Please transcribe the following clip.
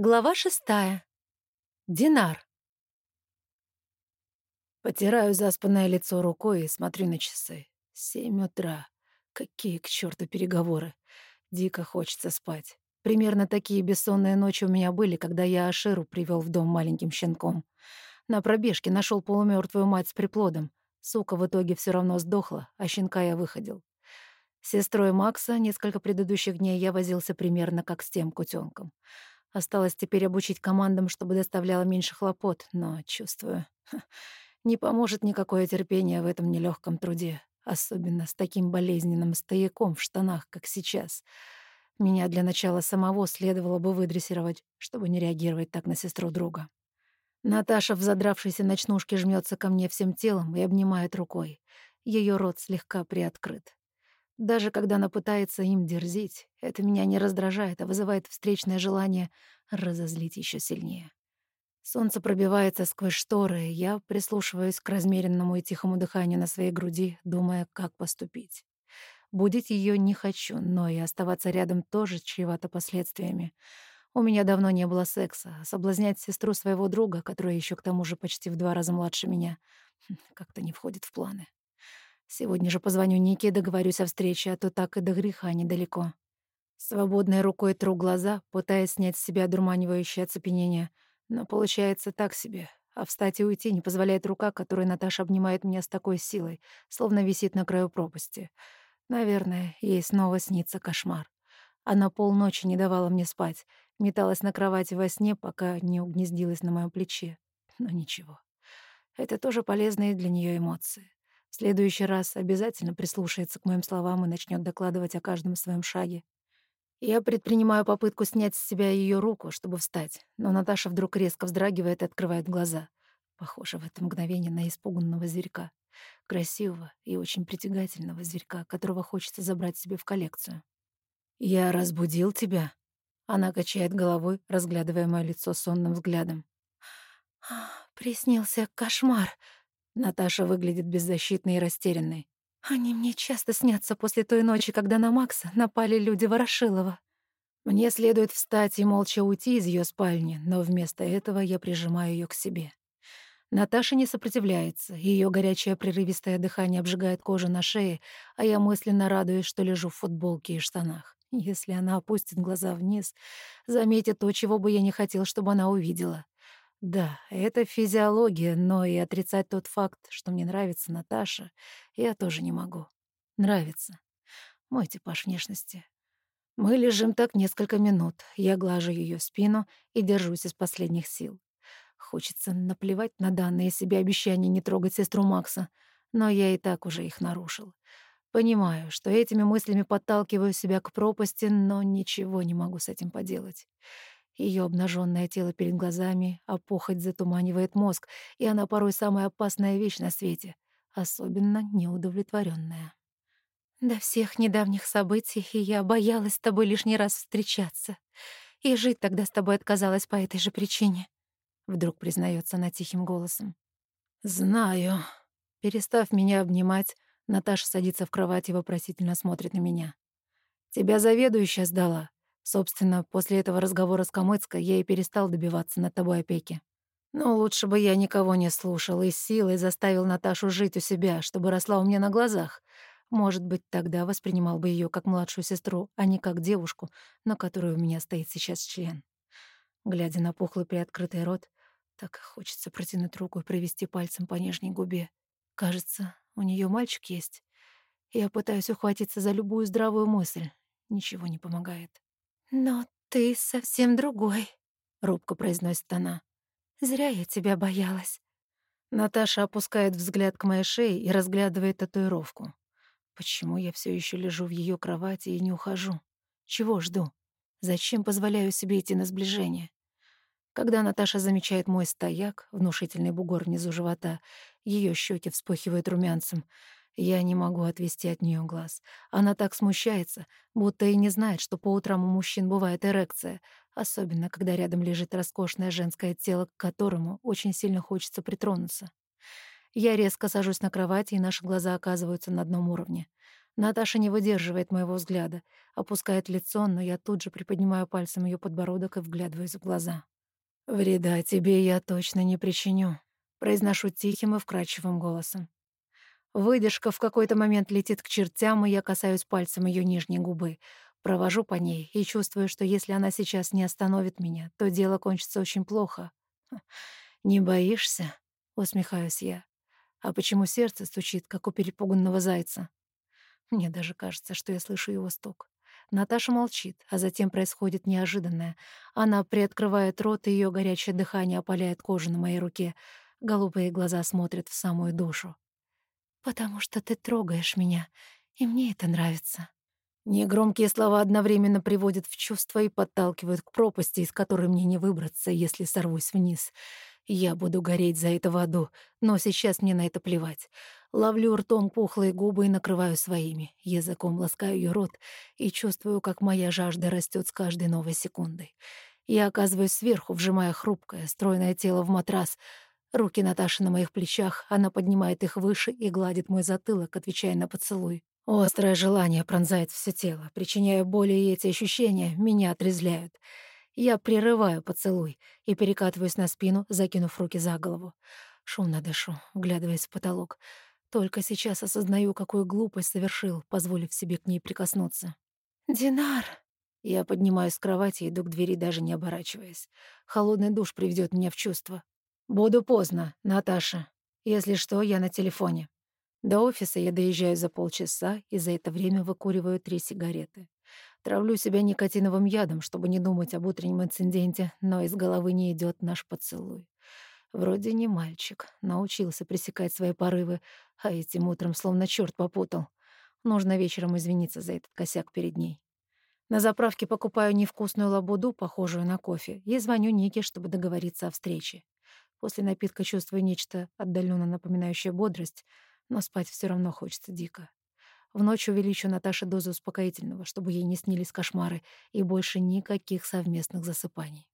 Глава шестая. Динар. Потираю заспанное лицо рукой и смотрю на часы. Семь утра. Какие к черту переговоры. Дико хочется спать. Примерно такие бессонные ночи у меня были, когда я Аширу привел в дом маленьким щенком. На пробежке нашел полумертвую мать с приплодом. Сука в итоге все равно сдохла, а щенка я выходил. С сестрой Макса несколько предыдущих дней я возился примерно как с тем кутенком. Осталось теперь обучить командам, чтобы доставляло меньше хлопот, но, чувствую, не поможет никакое терпение в этом нелегком труде, особенно с таким болезненным стояком в штанах, как сейчас. Меня для начала самого следовало бы выдрессировать, чтобы не реагировать так на сестру друга. Наташа в задравшейся ночнушке жмется ко мне всем телом и обнимает рукой. Ее рот слегка приоткрыт. Даже когда она пытается им дерзить, это меня не раздражает, а вызывает встречное желание разозлить еще сильнее. Солнце пробивается сквозь шторы, я прислушиваюсь к размеренному и тихому дыханию на своей груди, думая, как поступить. Будить ее не хочу, но и оставаться рядом тоже чревато последствиями. У меня давно не было секса, а соблазнять сестру своего друга, которая еще к тому же почти в два раза младше меня, хм, как-то не входит в планы. Сегодня же позвоню Нике договорюсь о встрече, а то так и до греха недалеко. Свободной рукой тру глаза, пытаясь снять с себя дурманивающее оцепенение, но получается так себе. А встать и уйти не позволяет рука, которой Наташа обнимает меня с такой силой, словно висит на краю пропасти. Наверное, ей снова снится кошмар. Она полночи не давала мне спать, металась на кровати во сне, пока не угнездилась на моем плече. Но ничего. Это тоже полезные для нее эмоции. В следующий раз обязательно прислушается к моим словам и начнет докладывать о каждом своем шаге. Я предпринимаю попытку снять с себя ее руку, чтобы встать, но Наташа вдруг резко вздрагивает и открывает глаза. Похоже в это мгновение на испуганного зверька. Красивого и очень притягательного зверька, которого хочется забрать себе в коллекцию. «Я разбудил тебя?» Она качает головой, разглядывая мое лицо сонным взглядом. «Приснился кошмар», Наташа выглядит беззащитной и растерянной. «Они мне часто снятся после той ночи, когда на Макса напали люди Ворошилова». Мне следует встать и молча уйти из ее спальни, но вместо этого я прижимаю ее к себе. Наташа не сопротивляется, ее горячее прерывистое дыхание обжигает кожу на шее, а я мысленно радуюсь, что лежу в футболке и штанах. Если она опустит глаза вниз, заметит то, чего бы я не хотел, чтобы она увидела. Да, это физиология, но и отрицать тот факт, что мне нравится Наташа, я тоже не могу. Нравится. Мой типаж внешности. Мы лежим так несколько минут. Я глажу ее спину и держусь из последних сил. Хочется наплевать на данные себе обещания не трогать сестру Макса, но я и так уже их нарушил. Понимаю, что этими мыслями подталкиваю себя к пропасти, но ничего не могу с этим поделать. Ее обнаженное тело перед глазами, а похоть затуманивает мозг, и она порой самая опасная вещь на свете, особенно неудовлетворенная. До всех недавних событий я боялась с тобой лишний раз встречаться. И жить тогда с тобой отказалась по этой же причине. Вдруг признается она тихим голосом. «Знаю». Перестав меня обнимать, Наташа садится в кровать и вопросительно смотрит на меня. «Тебя заведующая сдала. Собственно, после этого разговора с Камыцкой я и перестал добиваться над тобой опеки. Но лучше бы я никого не слушал и силой заставил Наташу жить у себя, чтобы росла у меня на глазах. Может быть, тогда воспринимал бы ее как младшую сестру, а не как девушку, на которой у меня стоит сейчас член. Глядя на пухлый приоткрытый рот, так хочется протянуть руку и провести пальцем по нижней губе. Кажется, у нее мальчик есть. Я пытаюсь ухватиться за любую здравую мысль. Ничего не помогает. «Но ты совсем другой», — робко произносит она. «Зря я тебя боялась». Наташа опускает взгляд к моей шее и разглядывает татуировку. Почему я все еще лежу в ее кровати и не ухожу? Чего жду? Зачем позволяю себе идти на сближение? Когда Наташа замечает мой стояк, внушительный бугор внизу живота, ее щеки вспыхивают румянцем — я не могу отвести от нее глаз. Она так смущается, будто и не знает, что по утрам у мужчин бывает эрекция, особенно когда рядом лежит роскошное женское тело, к которому очень сильно хочется притронуться. Я резко сажусь на кровати, и наши глаза оказываются на одном уровне. Наташа не выдерживает моего взгляда, опускает лицо, но я тут же приподнимаю пальцем ее подбородок и вглядываюсь в глаза. «Вреда тебе я точно не причиню», — произношу тихим и вкрадчивым голосом. Выдержка в какой-то момент летит к чертям, и я касаюсь пальцем ее нижней губы. Провожу по ней и чувствую, что если она сейчас не остановит меня, то дело кончится очень плохо. «Не боишься?» — усмехаюсь я. «А почему сердце стучит, как у перепуганного зайца?» Мне даже кажется, что я слышу его стук. Наташа молчит, а затем происходит неожиданное. Она приоткрывает рот, и ее горячее дыхание опаляет кожу на моей руке. Голубые глаза смотрят в самую душу. «Потому что ты трогаешь меня, и мне это нравится». Негромкие слова одновременно приводят в чувство и подталкивают к пропасти, из которой мне не выбраться, если сорвусь вниз. Я буду гореть за это в аду, но сейчас мне на это плевать. Ловлю ртом пухлые губы и накрываю своими. Языком ласкаю ее рот и чувствую, как моя жажда растет с каждой новой секундой. Я оказываюсь сверху, вжимая хрупкое, стройное тело в матрас. Руки Наташи на моих плечах, она поднимает их выше и гладит мой затылок, отвечая на поцелуй. Острое желание пронзает все тело, причиняя боль, и эти ощущения меня отрезляют. Я прерываю поцелуй и перекатываюсь на спину, закинув руки за голову. Шумно дышу, вглядываясь в потолок. Только сейчас осознаю, какую глупость совершил, позволив себе к ней прикоснуться. «Динар!» Я поднимаюсь с кровати и иду к двери, даже не оборачиваясь. Холодный душ приведет меня в чувство. «Буду поздно, Наташа. Если что, я на телефоне». До офиса я доезжаю за полчаса и за это время выкуриваю три сигареты. Травлю себя никотиновым ядом, чтобы не думать об утреннем инциденте, но из головы не идет наш поцелуй. Вроде не мальчик, научился пресекать свои порывы, а этим утром словно черт попутал. Нужно вечером извиниться за этот косяк перед ней. На заправке покупаю невкусную лабуду, похожую на кофе, и звоню Нике, чтобы договориться о встрече. После напитка чувствую нечто отдаленно напоминающее бодрость, но спать все равно хочется дико. В ночь увеличу Наташе дозу успокоительного, чтобы ей не снились кошмары и больше никаких совместных засыпаний.